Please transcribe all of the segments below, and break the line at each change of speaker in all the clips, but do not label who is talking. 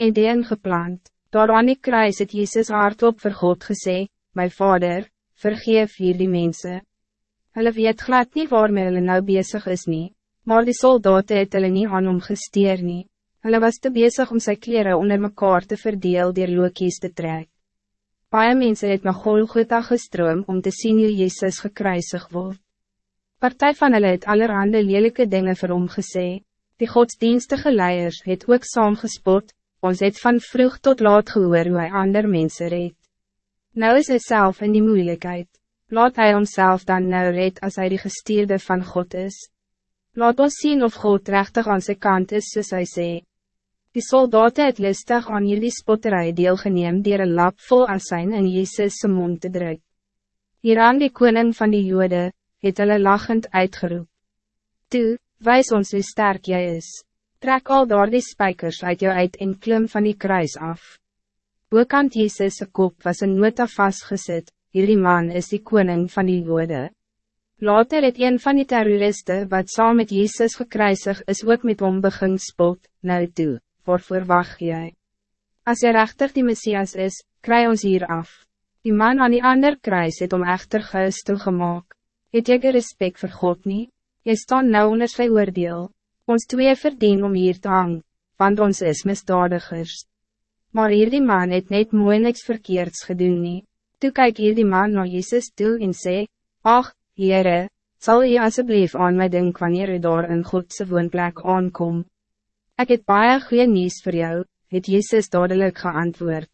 en die ingeplant. Daar aan die kruis het Jezus hardop vir God gesê, My vader, vergeef hier die mense. Hulle weet glad nie waarmee hulle nou bezig is nie, maar die soldaten het hulle nie aan hom gesteer nie. Hulle was te bezig om sy kleren onder mekaar te verdeel dier lookies te trek. Paie mense het na Golgotha gestroom om te zien hoe Jezus gekruisig word. Partij van hulle het allerhande lelijke dingen vir hom gesê. Die godsdienstige leiers het ook saamgespot, ons het van vroeg tot laat gehoor hoe hy ander mense red. Nou is hy self in die moeilijkheid. Laat hij homself dan nou red als hij die gestuurde van God is. Laat ons zien of God rechtig aan zijn kant is soos hy sê. Die soldaten het listig aan jullie spotterij deelgeneem dier een lap vol asijn in Jezus' mond te druk. Hieraan die koning van die jode, het hulle lachend uitgeroep. Toe, wijs ons hoe sterk jij is. Trek al door die spijkers uit jou uit en klim van die kruis af. Bokant Jezus' kop was een nota vastgezet, hierdie man is die koning van die woorde. Later het een van die terroristen wat saam met Jezus gekruisig is ook met hom begin spot, nou toe, waarvoor wacht jy? As jy rechtig die Messias is, kry ons hier af. Die man aan die ander kruis het om echter geustel gemaakt. Het jy respect voor God niet? Je staan nou onder sy oordeel ons twee verdien om hier te hang, want ons is misdadigers. Maar hier die man het net mooi niks verkeerds gedoen nie. Toe kyk hier die man na Jezus toe en sê, Ach, Heere, zal u alsjeblieft aan my denk wanneer u daar in Godse woonplek aankom? Ik het baie goeie nieuws voor jou, het Jezus dadelijk geantwoord.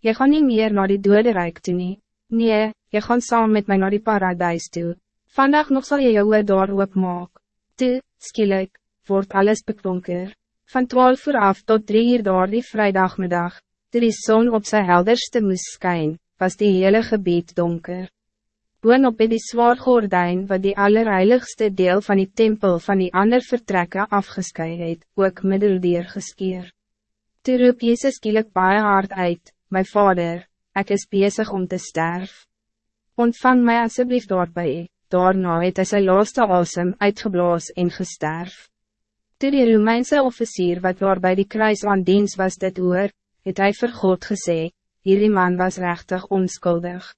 Je gaan niet meer naar die dode rijk toe nie. Nee, je gaan samen met mij naar die paradijs toe. Vandaag nog zal je jou daar opmaak. Toe, skielik, wordt alles beklonker. Van 12 uur af tot 3 uur door die vrijdagmiddag, toe die zon op zijn helderste moest skyn, was die hele gebied donker. Boon op die zwaar gordijn wat die allerheiligste deel van die tempel van die ander vertrekken afgeskei het, ook middeldier geskeer. Toe roep Jezus kielik baie hard uit, my vader, ik is bezig om te sterven. Ontvang mij alsjeblieft daarbij, daarna het hy sy laaste asem uitgeblaas en gesterf. Toe die Romeinse officier wat waar bij die kruis aan diens was dit oor, het hy vir God gesê, hierdie man was rechtig onskuldig.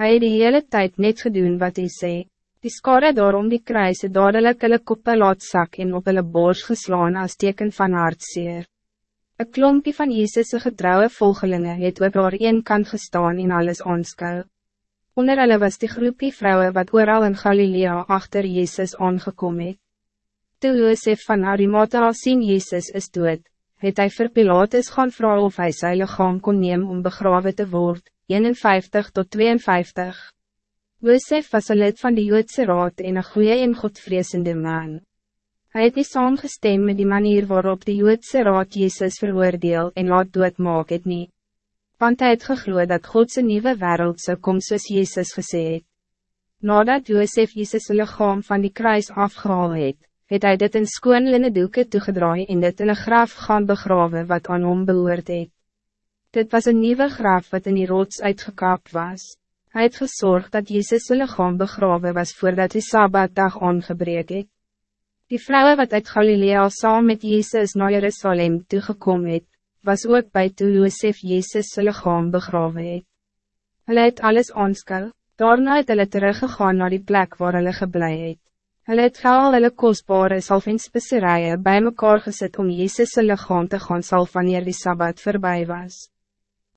Hij het die hele tijd net gedoen wat hij sê, die skare daarom die kruis het dadelijk hulle koppe laat sak en op hulle bors geslaan als teken van hartseer. Een klompje van Jezus' getrouwe volgelingen het ook daar een kant gestaan in alles onskou. Onder hulle was die groepie vrouwen wat ooral in Galilea achter Jezus aangekomen het. Toe Josef van Arimata sien Jezus is dood, het hy vir Pilatus gaan vragen of hij sy lichaam kon neem om begraven te worden, 51 tot 52. Josef was een lid van de Joodse raad en een goeie en godvreesende man. Hij het nie saamgestem met die manier waarop de Joodse raad Jezus veroordeel en laat doodmaak het nie. Want hy het gegloed dat Godse nieuwe wereld zou kom soos Jezus gesê het. Nadat Josef Jezus' lichaam van die kruis afgehaal het, het hij dit in skoon linne doeke toegedraai en dit in een graf gaan begraven wat aan hom behoort het. Dit was een nieuwe graf wat in die rots uitgekaapt was. Hij het gezorgd dat Jezus zijn lichaam begraven was voordat die Sabbatdag aangebreek het. Die vrouwen wat uit Galilea saam met Jezus naar Jerusalem toegekomen het, was ook bij toe Josef Jezus zijn lichaam begraven het. Hulle het alles aanskou, daarna het hulle teruggegaan naar die plek waar hulle geblei het. Hulle het gehaal hulle kostbare salf en specerijen bij mekaar gezet om Jezus' lichaam te gaan salf wanneer die Sabbat voorbij was.